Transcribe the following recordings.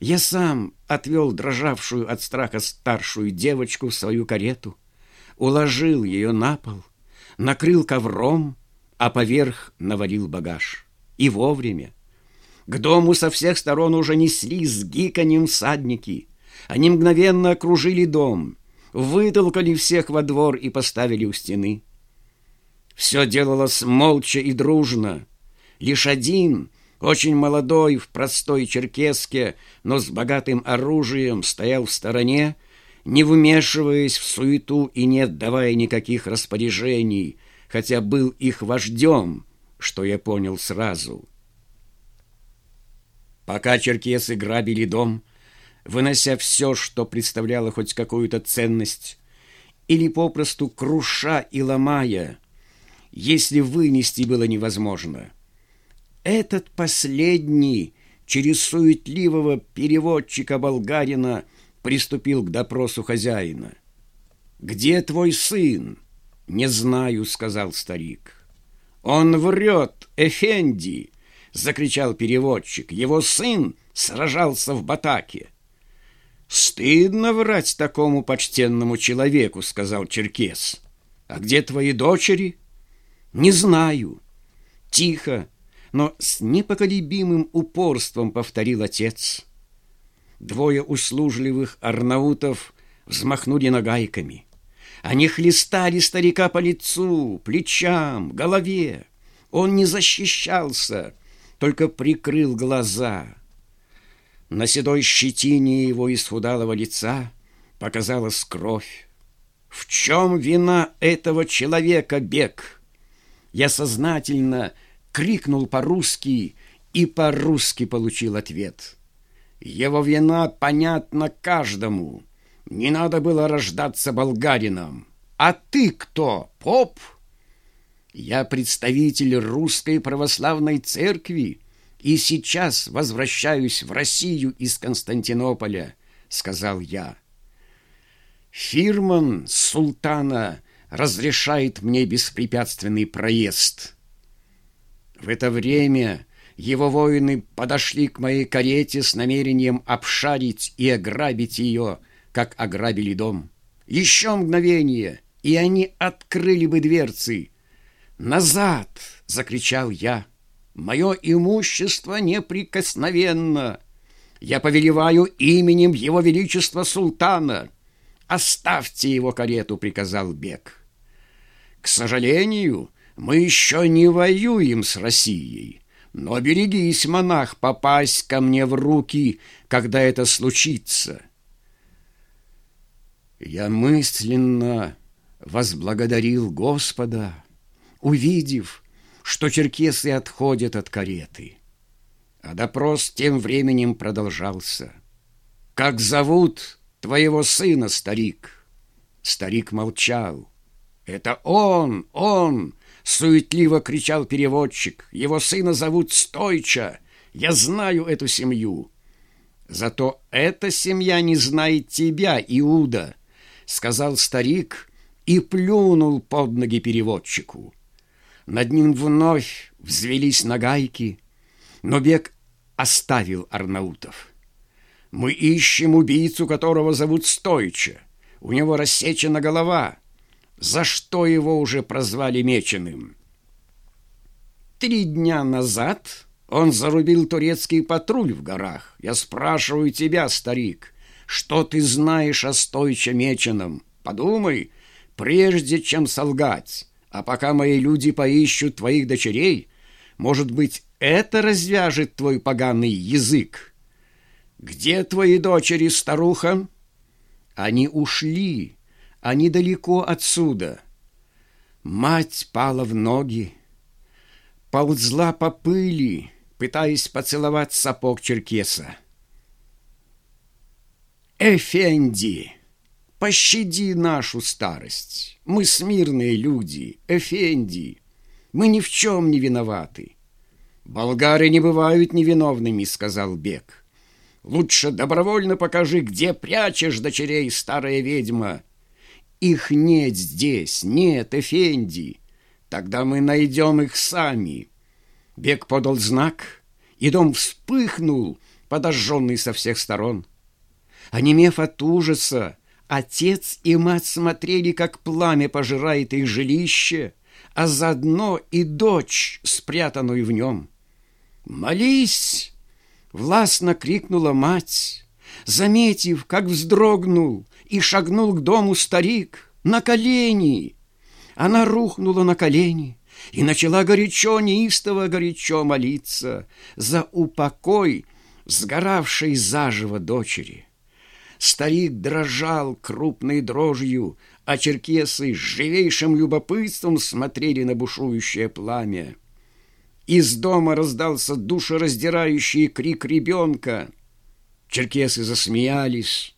Я сам отвел дрожавшую от страха старшую девочку в свою карету, уложил ее на пол, накрыл ковром, а поверх навалил багаж. И вовремя. К дому со всех сторон уже несли с гиканьем всадники. Они мгновенно окружили дом, вытолкали всех во двор и поставили у стены. Все делалось молча и дружно. Лишь один, очень молодой, в простой черкеске, но с богатым оружием, стоял в стороне, не вмешиваясь в суету и не отдавая никаких распоряжений, хотя был их вождем, что я понял сразу. Пока черкесы грабили дом, вынося все, что представляло хоть какую-то ценность, или попросту круша и ломая, если вынести было невозможно. Этот последний через суетливого переводчика-болгарина приступил к допросу хозяина. «Где твой сын?» «Не знаю», — сказал старик. «Он врет, Эфенди!» — закричал переводчик. «Его сын сражался в Батаке». «Стыдно врать такому почтенному человеку», — сказал Черкес. «А где твои дочери?» «Не знаю». Тихо, но с непоколебимым упорством повторил отец. Двое услужливых арнаутов взмахнули нагайками. Они хлестали старика по лицу, плечам, голове. Он не защищался, только прикрыл глаза. На седой щетине его исхудалого лица показалась кровь. В чем вина этого человека, Бег? Я сознательно крикнул по-русски и по-русски получил ответ. Его вина понятна каждому. Не надо было рождаться болгарином. А ты кто, поп? Я представитель русской православной церкви и сейчас возвращаюсь в Россию из Константинополя, сказал я. Фирман султана разрешает мне беспрепятственный проезд. В это время его воины подошли к моей карете с намерением обшарить и ограбить ее, как ограбили дом. Еще мгновение, и они открыли бы дверцы. «Назад!» — закричал я. «Мое имущество неприкосновенно! Я повелеваю именем Его Величества Султана!» «Оставьте его карету», — приказал Бек. «К сожалению, мы еще не воюем с Россией, но берегись, монах, попасть ко мне в руки, когда это случится». Я мысленно возблагодарил Господа, увидев, что черкесы отходят от кареты. А допрос тем временем продолжался. «Как зовут твоего сына, старик?» Старик молчал. «Это он, он!» — суетливо кричал переводчик. «Его сына зовут Стойча. Я знаю эту семью». «Зато эта семья не знает тебя, Иуда», — сказал старик и плюнул под ноги переводчику. Над ним вновь взвелись нагайки, но бег оставил Арнаутов. Мы ищем убийцу, которого зовут Стойча. У него рассечена голова. За что его уже прозвали Меченым? Три дня назад он зарубил турецкий патруль в горах. Я спрашиваю тебя, старик, что ты знаешь о Стойче Меченом? Подумай, прежде чем солгать. А пока мои люди поищут твоих дочерей, может быть, это развяжет твой поганый язык. «Где твои дочери, старуха?» «Они ушли, они далеко отсюда». Мать пала в ноги, ползла по пыли, пытаясь поцеловать сапог черкеса. «Эфенди, пощади нашу старость. Мы смирные люди, Эфенди. Мы ни в чем не виноваты». «Болгары не бывают невиновными», — сказал Бек. Лучше добровольно покажи, где прячешь дочерей, старая ведьма. Их нет здесь, нет, Эфенди. Тогда мы найдем их сами. Бег подал знак, и дом вспыхнул, подожженный со всех сторон. Онемев от ужаса, отец и мать смотрели, как пламя пожирает их жилище, а заодно и дочь, спрятанную в нем. «Молись!» — властно крикнула мать, заметив, как вздрогнул и шагнул к дому старик на колени. Она рухнула на колени и начала горячо, неистово горячо молиться за упокой сгоравшей заживо дочери. Старик дрожал крупной дрожью, а черкесы с живейшим любопытством смотрели на бушующее пламя. Из дома раздался душераздирающий крик ребенка. Черкесы засмеялись,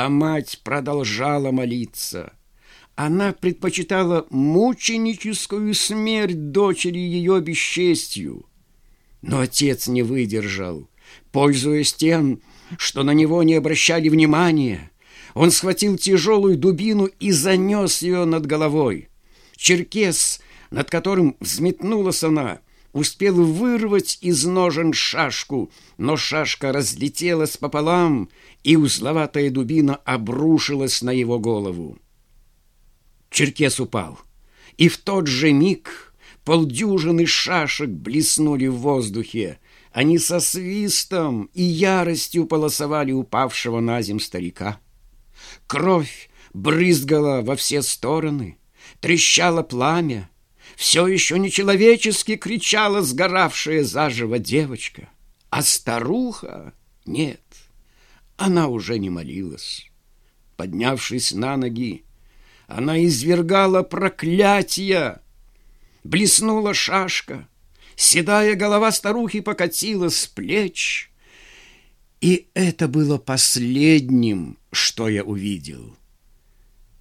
а мать продолжала молиться. Она предпочитала мученическую смерть дочери ее бесчестью. Но отец не выдержал. Пользуясь тем, что на него не обращали внимания, он схватил тяжелую дубину и занес ее над головой. Черкес, над которым взметнулась она, успел вырвать из ножен шашку, но шашка разлетелась пополам, и узловатая дубина обрушилась на его голову. Черкес упал, и в тот же миг полдюжины шашек блеснули в воздухе. Они со свистом и яростью полосовали упавшего на земь старика. Кровь брызгала во все стороны, трещало пламя, все еще нечеловечески кричала сгоравшая заживо девочка. А старуха нет, она уже не молилась. Поднявшись на ноги, она извергала проклятия. Блеснула шашка, седая голова старухи покатилась с плеч. И это было последним, что я увидел.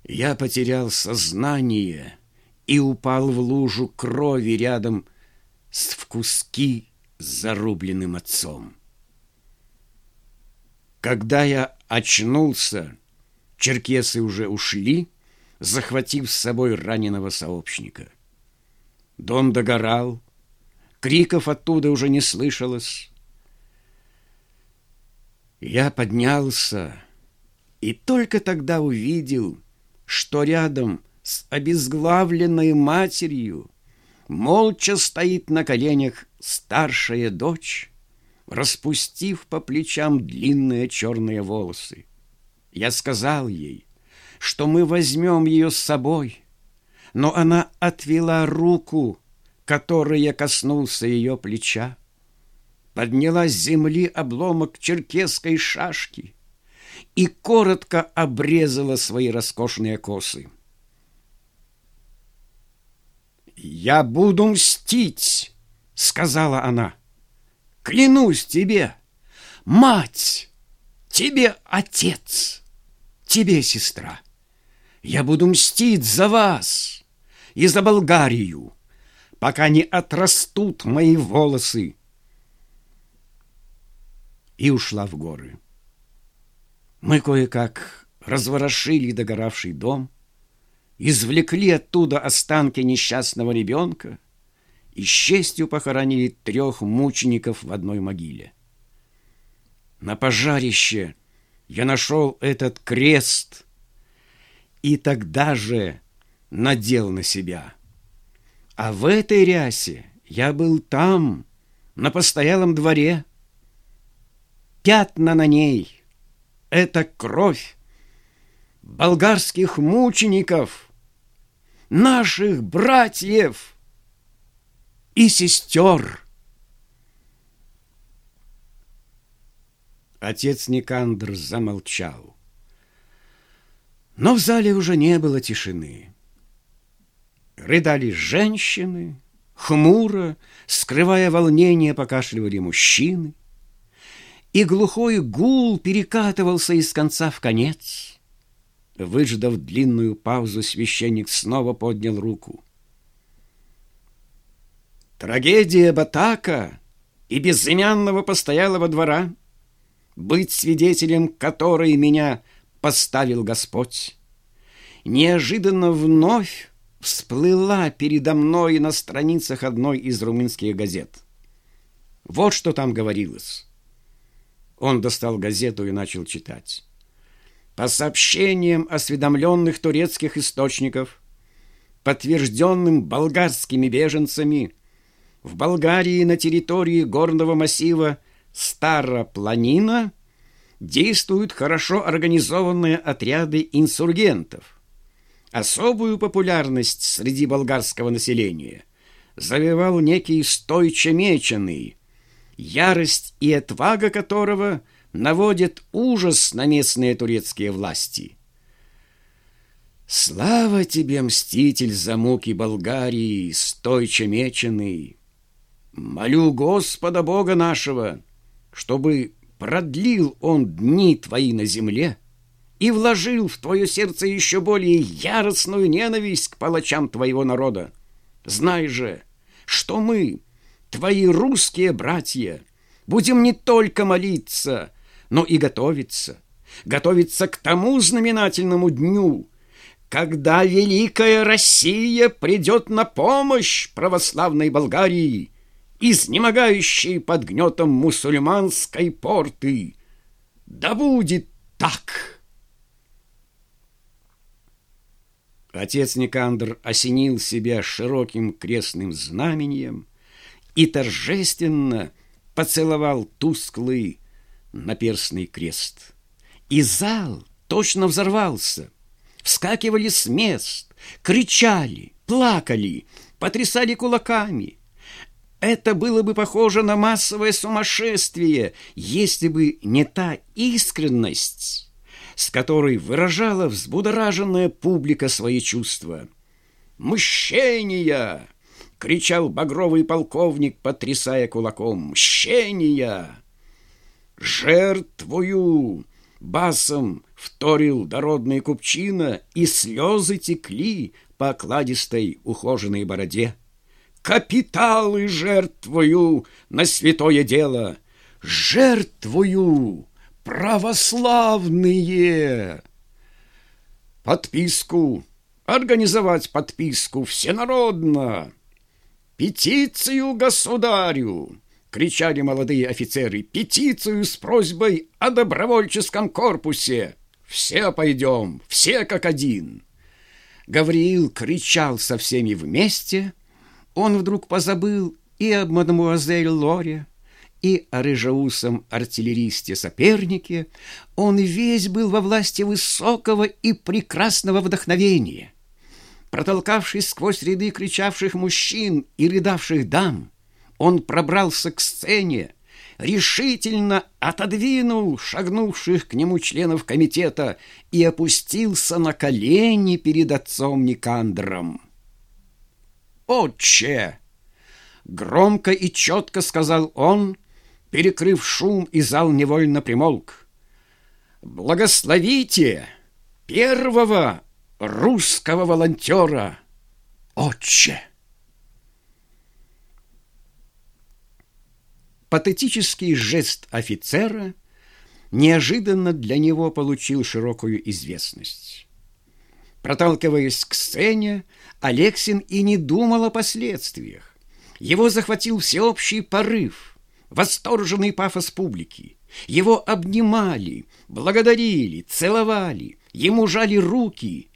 Я потерял сознание — и упал в лужу крови рядом с в куски зарубленным отцом. Когда я очнулся, черкесы уже ушли, захватив с собой раненого сообщника. Дом догорал, криков оттуда уже не слышалось. Я поднялся и только тогда увидел, что рядом с обезглавленной матерью молча стоит на коленях старшая дочь, распустив по плечам длинные черные волосы. Я сказал ей, что мы возьмем ее с собой, но она отвела руку, которой я коснулся ее плеча, подняла с земли обломок черкесской шашки и коротко обрезала свои роскошные косы. «Я буду мстить!» — сказала она. «Клянусь тебе, мать, тебе отец, тебе сестра. Я буду мстить за вас и за Болгарию, пока не отрастут мои волосы». И ушла в горы. Мы кое-как разворошили догоравший дом — извлекли оттуда останки несчастного ребенка и с честью похоронили трех мучеников в одной могиле. На пожарище я нашел этот крест и тогда же надел на себя. А в этой рясе я был там, на постоялом дворе. Пятна на ней — это кровь болгарских мучеников — наших братьев и сестер. Отец Никандр замолчал. Но в зале уже не было тишины. Рыдали женщины, хмуро, скрывая волнение, покашливали мужчины, и глухой гул перекатывался из конца в конец — Выждав длинную паузу, священник снова поднял руку. Трагедия Батака и безымянного постоялого двора, быть свидетелем которой меня поставил Господь, неожиданно вновь всплыла передо мной на страницах одной из румынских газет. Вот что там говорилось. Он достал газету и начал читать. По сообщениям осведомленных турецких источников, подтвержденным болгарскими беженцами, в Болгарии на территории горного массива Старопланина действуют хорошо организованные отряды инсургентов. Особую популярность среди болгарского населения завивал некий стойче меченый, ярость и отвага которого наводят ужас на местные турецкие власти. Слава тебе, мститель за муки Болгарии, стойче меченый! Молю Господа Бога нашего, чтобы продлил он дни твои на земле и вложил в твое сердце еще более яростную ненависть к палачам твоего народа. Знай же, что мы, твои русские братья, будем не только молиться, но и готовиться, готовиться к тому знаменательному дню, когда Великая Россия придет на помощь православной Болгарии, изнемогающей под гнетом мусульманской порты. Да будет так! Отец Никандр осенил себя широким крестным знамением и торжественно поцеловал тусклый наперстный крест. И зал точно взорвался. Вскакивали с мест, кричали, плакали, потрясали кулаками. Это было бы похоже на массовое сумасшествие, если бы не та искренность, с которой выражала взбудораженная публика свои чувства. «Мщения!» — кричал багровый полковник, потрясая кулаком. «Мщения!» «Жертвую!» — басом вторил дородный купчина, и слезы текли по окладистой ухоженной бороде. «Капиталы жертвую на святое дело! Жертвую!» православные. Подписку, организовать подписку всенародно. Петицию государю, кричали молодые офицеры, петицию с просьбой о добровольческом корпусе. Все пойдем, все как один. Гавриил кричал со всеми вместе. Он вдруг позабыл и об мадемуазель Лоре, и о рыжеусом артиллеристе-сопернике, он весь был во власти высокого и прекрасного вдохновения. Протолкавшись сквозь ряды кричавших мужчин и рыдавших дам, он пробрался к сцене, решительно отодвинул шагнувших к нему членов комитета и опустился на колени перед отцом Никандром. «Отче!» — громко и четко сказал он — перекрыв шум, и зал невольно примолк. «Благословите первого русского волонтера, отче!» Патетический жест офицера неожиданно для него получил широкую известность. Проталкиваясь к сцене, Алексин и не думал о последствиях. Его захватил всеобщий порыв – восторженный пафос публики. Его обнимали, благодарили, целовали, ему жали руки.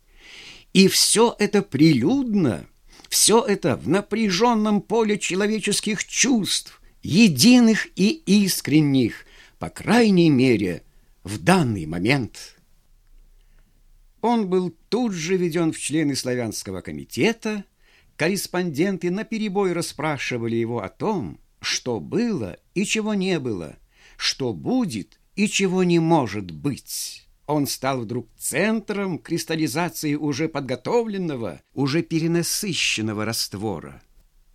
И все это прилюдно, все это в напряженном поле человеческих чувств, единых и искренних, по крайней мере, в данный момент. Он был тут же введен в члены славянского комитета, корреспонденты наперебой расспрашивали его о том, что было и чего не было, что будет и чего не может быть. Он стал вдруг центром кристаллизации уже подготовленного, уже перенасыщенного раствора.